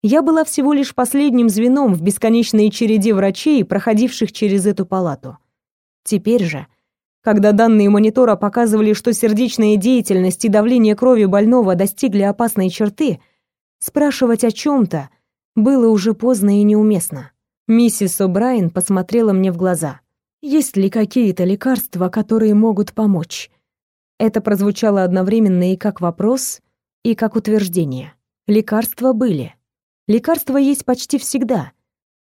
Я была всего лишь последним звеном в бесконечной череде врачей, проходивших через эту палату. Теперь же, когда данные монитора показывали, что сердечная деятельность и давление крови больного достигли опасной черты, спрашивать о чем то было уже поздно и неуместно. Миссис О'Брайен посмотрела мне в глаза. «Есть ли какие-то лекарства, которые могут помочь?» Это прозвучало одновременно и как вопрос, и как утверждение. Лекарства были. Лекарства есть почти всегда,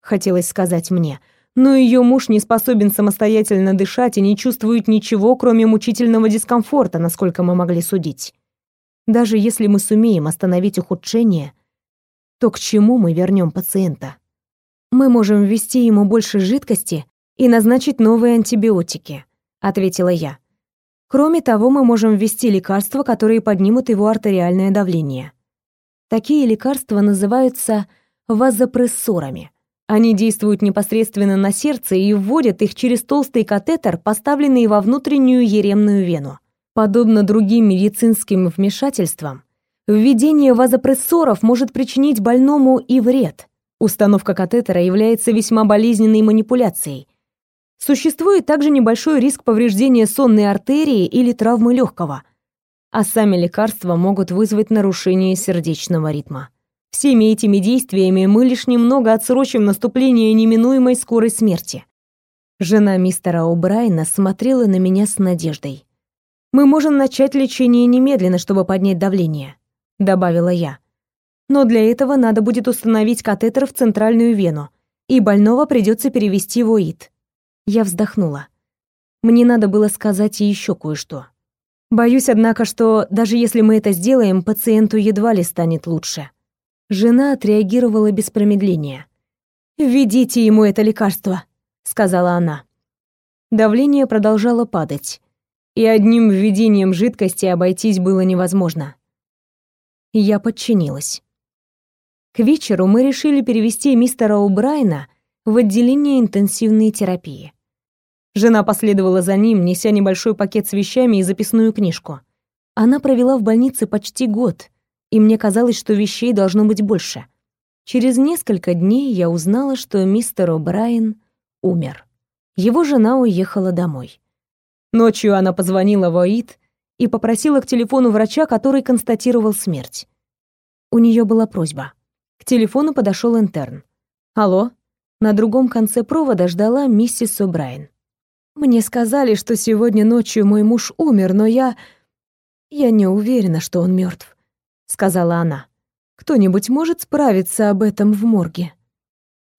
хотелось сказать мне, но ее муж не способен самостоятельно дышать и не чувствует ничего, кроме мучительного дискомфорта, насколько мы могли судить. Даже если мы сумеем остановить ухудшение, то к чему мы вернем пациента? Мы можем ввести ему больше жидкости и назначить новые антибиотики, ответила я. Кроме того, мы можем ввести лекарства, которые поднимут его артериальное давление. Такие лекарства называются вазопрессорами. Они действуют непосредственно на сердце и вводят их через толстый катетер, поставленный во внутреннюю еремную вену. Подобно другим медицинским вмешательствам, введение вазопрессоров может причинить больному и вред. Установка катетера является весьма болезненной манипуляцией, Существует также небольшой риск повреждения сонной артерии или травмы легкого, а сами лекарства могут вызвать нарушение сердечного ритма. Всеми этими действиями мы лишь немного отсрочим наступление неминуемой скорой смерти. Жена мистера О'Брайна смотрела на меня с надеждой. «Мы можем начать лечение немедленно, чтобы поднять давление», — добавила я. «Но для этого надо будет установить катетер в центральную вену, и больного придется перевести в ОИД. Я вздохнула. Мне надо было сказать еще кое-что. Боюсь, однако, что даже если мы это сделаем, пациенту едва ли станет лучше. Жена отреагировала без промедления. «Введите ему это лекарство», — сказала она. Давление продолжало падать, и одним введением жидкости обойтись было невозможно. Я подчинилась. К вечеру мы решили перевести мистера О'Брайна в отделение интенсивной терапии. Жена последовала за ним, неся небольшой пакет с вещами и записную книжку. Она провела в больнице почти год, и мне казалось, что вещей должно быть больше. Через несколько дней я узнала, что мистер О'Брайен умер. Его жена уехала домой. Ночью она позвонила в ОИД и попросила к телефону врача, который констатировал смерть. У нее была просьба. К телефону подошел интерн. «Алло?» На другом конце провода ждала миссис О'Брайен. «Мне сказали, что сегодня ночью мой муж умер, но я... Я не уверена, что он мертв, сказала она. «Кто-нибудь может справиться об этом в морге?»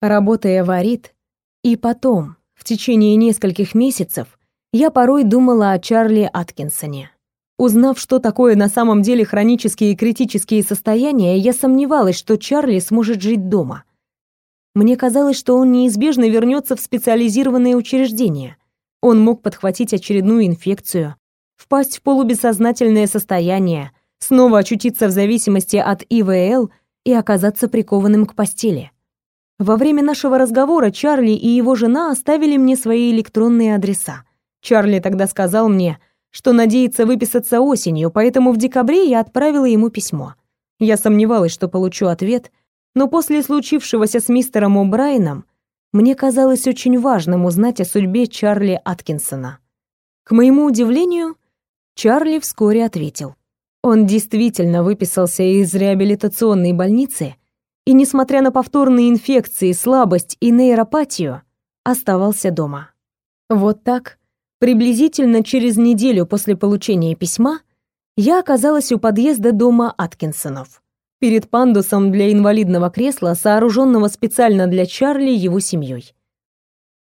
Работая в Арит, и потом, в течение нескольких месяцев, я порой думала о Чарли Аткинсоне. Узнав, что такое на самом деле хронические и критические состояния, я сомневалась, что Чарли сможет жить дома — мне казалось, что он неизбежно вернется в специализированные учреждения. Он мог подхватить очередную инфекцию, впасть в полубессознательное состояние, снова очутиться в зависимости от ИВЛ и оказаться прикованным к постели. Во время нашего разговора Чарли и его жена оставили мне свои электронные адреса. Чарли тогда сказал мне, что надеется выписаться осенью, поэтому в декабре я отправила ему письмо. Я сомневалась, что получу ответ — но после случившегося с мистером О'Брайном мне казалось очень важным узнать о судьбе Чарли Аткинсона. К моему удивлению, Чарли вскоре ответил. Он действительно выписался из реабилитационной больницы и, несмотря на повторные инфекции, слабость и нейропатию, оставался дома. Вот так, приблизительно через неделю после получения письма, я оказалась у подъезда дома Аткинсонов перед пандусом для инвалидного кресла, сооруженного специально для Чарли его семьей.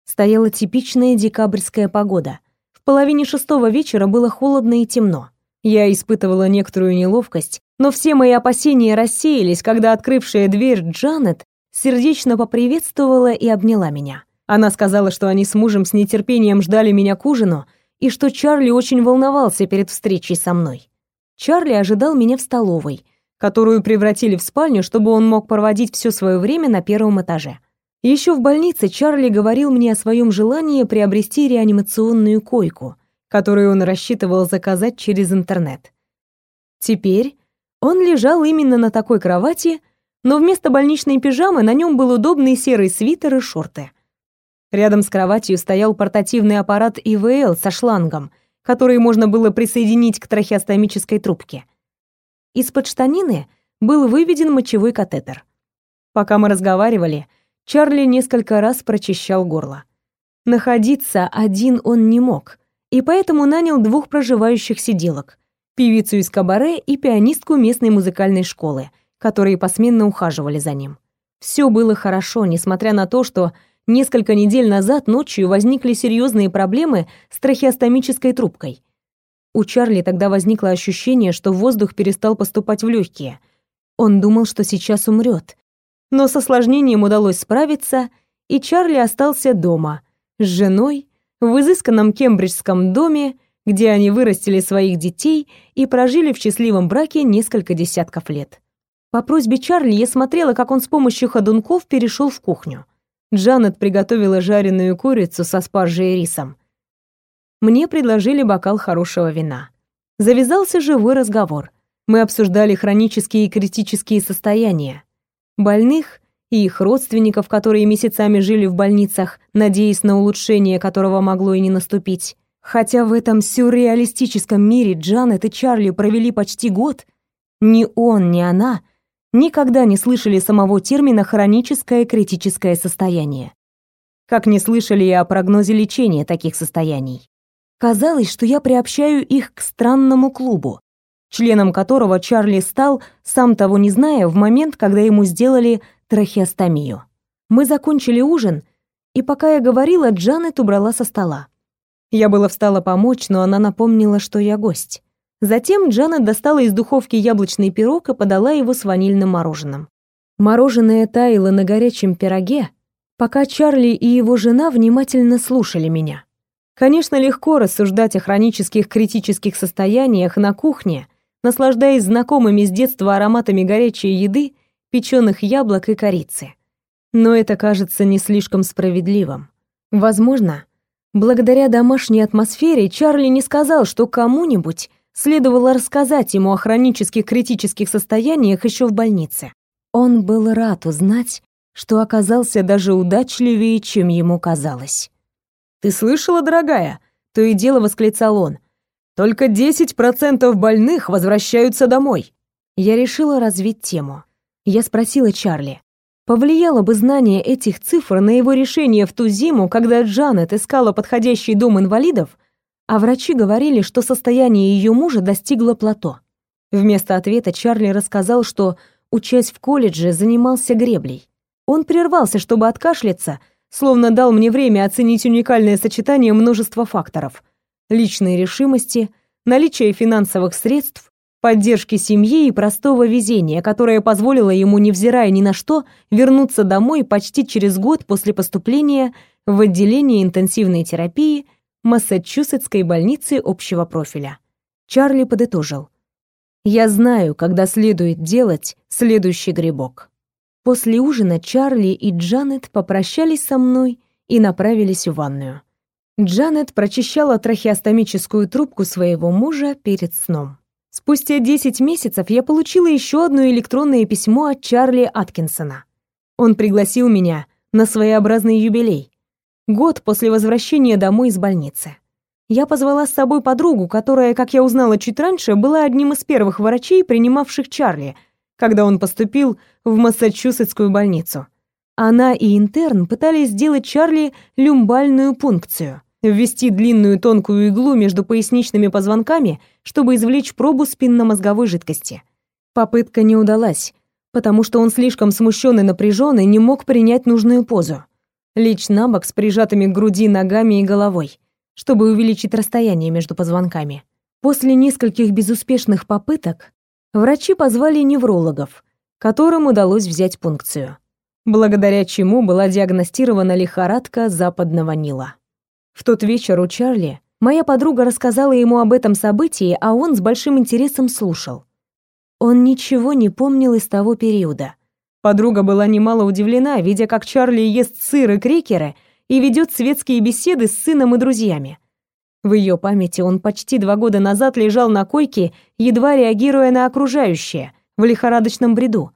Стояла типичная декабрьская погода. В половине шестого вечера было холодно и темно. Я испытывала некоторую неловкость, но все мои опасения рассеялись, когда открывшая дверь Джанет сердечно поприветствовала и обняла меня. Она сказала, что они с мужем с нетерпением ждали меня к ужину и что Чарли очень волновался перед встречей со мной. Чарли ожидал меня в столовой — которую превратили в спальню, чтобы он мог проводить все свое время на первом этаже. Еще в больнице Чарли говорил мне о своем желании приобрести реанимационную койку, которую он рассчитывал заказать через интернет. Теперь он лежал именно на такой кровати, но вместо больничной пижамы на нем был удобный серый свитер и шорты. Рядом с кроватью стоял портативный аппарат ИВЛ со шлангом, который можно было присоединить к трахеостомической трубке. Из-под штанины был выведен мочевой катетер. Пока мы разговаривали, Чарли несколько раз прочищал горло. Находиться один он не мог, и поэтому нанял двух проживающих сиделок, певицу из кабаре и пианистку местной музыкальной школы, которые посменно ухаживали за ним. Все было хорошо, несмотря на то, что несколько недель назад ночью возникли серьезные проблемы с трахеостомической трубкой. У Чарли тогда возникло ощущение, что воздух перестал поступать в легкие. Он думал, что сейчас умрет. Но с осложнением удалось справиться, и Чарли остался дома с женой в изысканном кембриджском доме, где они вырастили своих детей и прожили в счастливом браке несколько десятков лет. По просьбе Чарли я смотрела, как он с помощью ходунков перешел в кухню. Джанет приготовила жареную курицу со спаржей и рисом. Мне предложили бокал хорошего вина. Завязался живой разговор. Мы обсуждали хронические и критические состояния. Больных и их родственников, которые месяцами жили в больницах, надеясь на улучшение, которого могло и не наступить. Хотя в этом сюрреалистическом мире Джанет и Чарли провели почти год, ни он, ни она никогда не слышали самого термина «хроническое критическое состояние». Как не слышали и о прогнозе лечения таких состояний. Казалось, что я приобщаю их к странному клубу, членом которого Чарли стал, сам того не зная, в момент, когда ему сделали трахеостомию. Мы закончили ужин, и пока я говорила, Джанет убрала со стола. Я было встала помочь, но она напомнила, что я гость. Затем Джанет достала из духовки яблочный пирог и подала его с ванильным мороженым. Мороженое таяло на горячем пироге, пока Чарли и его жена внимательно слушали меня. Конечно, легко рассуждать о хронических критических состояниях на кухне, наслаждаясь знакомыми с детства ароматами горячей еды, печеных яблок и корицы. Но это кажется не слишком справедливым. Возможно, благодаря домашней атмосфере Чарли не сказал, что кому-нибудь Следовало рассказать ему о хронических критических состояниях еще в больнице. Он был рад узнать, что оказался даже удачливее, чем ему казалось. «Ты слышала, дорогая?» — то и дело восклицал он. «Только 10% больных возвращаются домой». Я решила развить тему. Я спросила Чарли, повлияло бы знание этих цифр на его решение в ту зиму, когда Джанет искала подходящий дом инвалидов, а врачи говорили, что состояние ее мужа достигло плато. Вместо ответа Чарли рассказал, что, учась в колледже, занимался греблей. Он прервался, чтобы откашляться, словно дал мне время оценить уникальное сочетание множества факторов: личной решимости, наличия финансовых средств, поддержки семьи и простого везения, которое позволило ему, невзирая ни на что, вернуться домой почти через год после поступления в отделение интенсивной терапии Массачусетской больницы общего профиля. Чарли подытожил. «Я знаю, когда следует делать следующий грибок». После ужина Чарли и Джанет попрощались со мной и направились в ванную. Джанет прочищала трахеостомическую трубку своего мужа перед сном. Спустя 10 месяцев я получила еще одно электронное письмо от Чарли Аткинсона. Он пригласил меня на своеобразный юбилей год после возвращения домой из больницы. Я позвала с собой подругу, которая, как я узнала чуть раньше, была одним из первых врачей, принимавших Чарли, когда он поступил в Массачусетскую больницу. Она и интерн пытались сделать Чарли люмбальную пункцию, ввести длинную тонкую иглу между поясничными позвонками, чтобы извлечь пробу спинномозговой жидкости. Попытка не удалась, потому что он слишком смущен и напряжен и не мог принять нужную позу лечь на бок с прижатыми к груди ногами и головой, чтобы увеличить расстояние между позвонками. После нескольких безуспешных попыток врачи позвали неврологов, которым удалось взять пункцию, благодаря чему была диагностирована лихорадка западного Нила. В тот вечер у Чарли моя подруга рассказала ему об этом событии, а он с большим интересом слушал. Он ничего не помнил из того периода, Подруга была немало удивлена, видя, как Чарли ест сыр и крекеры и ведет светские беседы с сыном и друзьями. В ее памяти он почти два года назад лежал на койке, едва реагируя на окружающее, в лихорадочном бреду.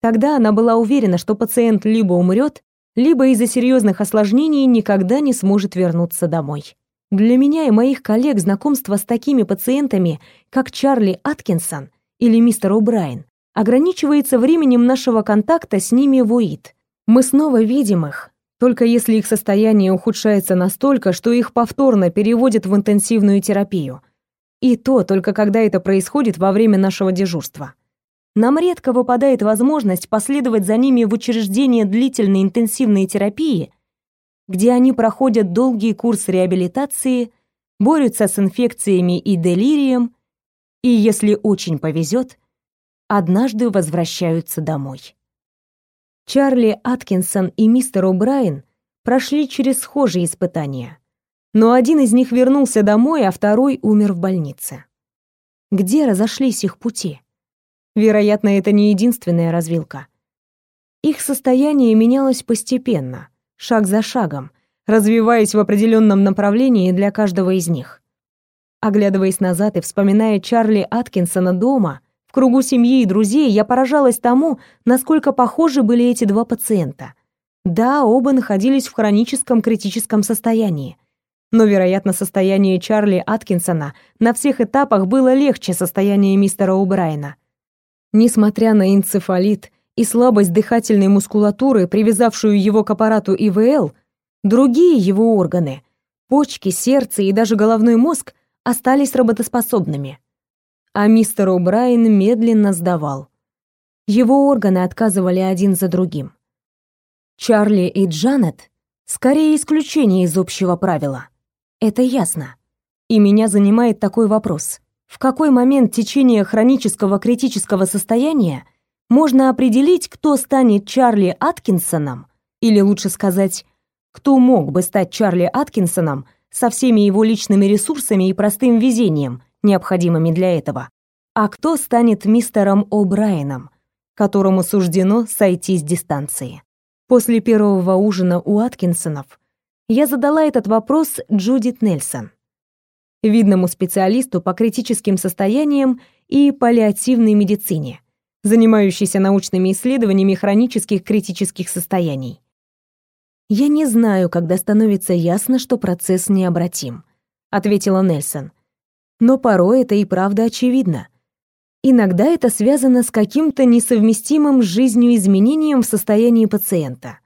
Тогда она была уверена, что пациент либо умрет, либо из-за серьезных осложнений никогда не сможет вернуться домой. Для меня и моих коллег знакомство с такими пациентами, как Чарли Аткинсон или мистер О'Брайен, ограничивается временем нашего контакта с ними в УИД. Мы снова видим их, только если их состояние ухудшается настолько, что их повторно переводят в интенсивную терапию. И то только когда это происходит во время нашего дежурства. Нам редко выпадает возможность последовать за ними в учреждение длительной интенсивной терапии, где они проходят долгий курс реабилитации, борются с инфекциями и делирием, и, если очень повезет, однажды возвращаются домой. Чарли Аткинсон и мистер О'Брайен прошли через схожие испытания, но один из них вернулся домой, а второй умер в больнице. Где разошлись их пути? Вероятно, это не единственная развилка. Их состояние менялось постепенно, шаг за шагом, развиваясь в определенном направлении для каждого из них. Оглядываясь назад и вспоминая Чарли Аткинсона дома, в кругу семьи и друзей, я поражалась тому, насколько похожи были эти два пациента. Да, оба находились в хроническом критическом состоянии. Но, вероятно, состояние Чарли Аткинсона на всех этапах было легче состояния мистера О'Брайена — Несмотря на энцефалит и слабость дыхательной мускулатуры, привязавшую его к аппарату ИВЛ, другие его органы — почки, сердце и даже головной мозг — остались работоспособными. А мистер О'Брайен медленно сдавал. Его органы отказывали один за другим. Чарли и Джанет — скорее исключение из общего правила. Это ясно. И меня занимает такой вопрос — в какой момент течения хронического критического состояния можно определить, кто станет Чарли Аткинсоном, или лучше сказать, кто мог бы стать Чарли Аткинсоном со всеми его личными ресурсами и простым везением, необходимыми для этого, а кто станет мистером О'Брайеном, которому суждено сойти с дистанции. После первого ужина у Аткинсонов я задала этот вопрос Джудит Нельсон видному специалисту по критическим состояниям и паллиативной медицине, занимающейся научными исследованиями хронических критических состояний. «Я не знаю, когда становится ясно, что процесс необратим», — ответила Нельсон. «Но порой это и правда очевидно. Иногда это связано с каким-то несовместимым с жизнью изменением в состоянии пациента.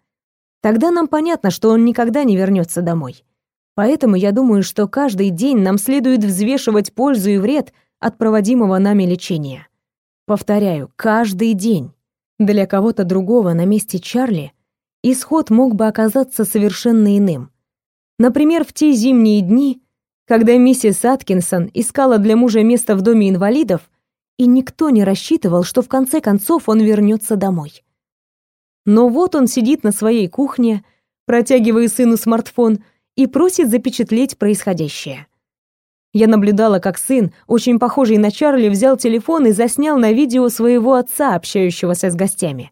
Тогда нам понятно, что он никогда не вернется домой. Поэтому я думаю, что каждый день нам следует взвешивать пользу и вред от проводимого нами лечения. Повторяю, каждый день. Для кого-то другого на месте Чарли исход мог бы оказаться совершенно иным. Например, в те зимние дни, когда миссис Аткинсон искала для мужа место в доме инвалидов, и никто не рассчитывал, что в конце концов он вернется домой. Но вот он сидит на своей кухне, протягивая сыну смартфон и просит запечатлеть происходящее. Я наблюдала, как сын, очень похожий на Чарли, взял телефон и заснял на видео своего отца, общающегося с гостями.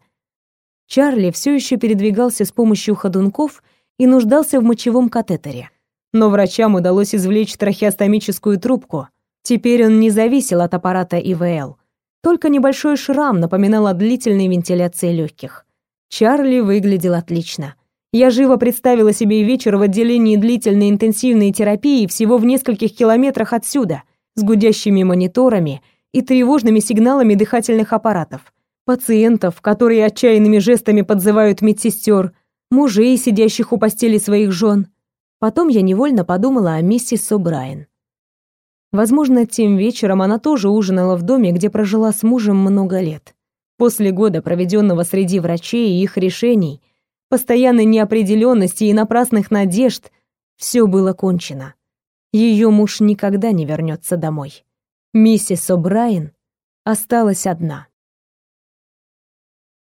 Чарли все еще передвигался с помощью ходунков и нуждался в мочевом катетере. Но врачам удалось извлечь трахеостомическую трубку. Теперь он не зависел от аппарата ИВЛ. Только небольшой шрам напоминал о длительной вентиляции легких. Чарли выглядел отлично. Я живо представила себе вечер в отделении длительной интенсивной терапии всего в нескольких километрах отсюда, с гудящими мониторами и тревожными сигналами дыхательных аппаратов, пациентов, которые отчаянными жестами подзывают медсестер, мужей, сидящих у постели своих жен. Потом я невольно подумала о миссис О'Брайен. Возможно, тем вечером она тоже ужинала в доме, где прожила с мужем много лет. После года, проведенного среди врачей и их решений, постоянной неопределенности и напрасных надежд, все было кончено. Ее муж никогда не вернется домой. Миссис О'Брайен осталась одна.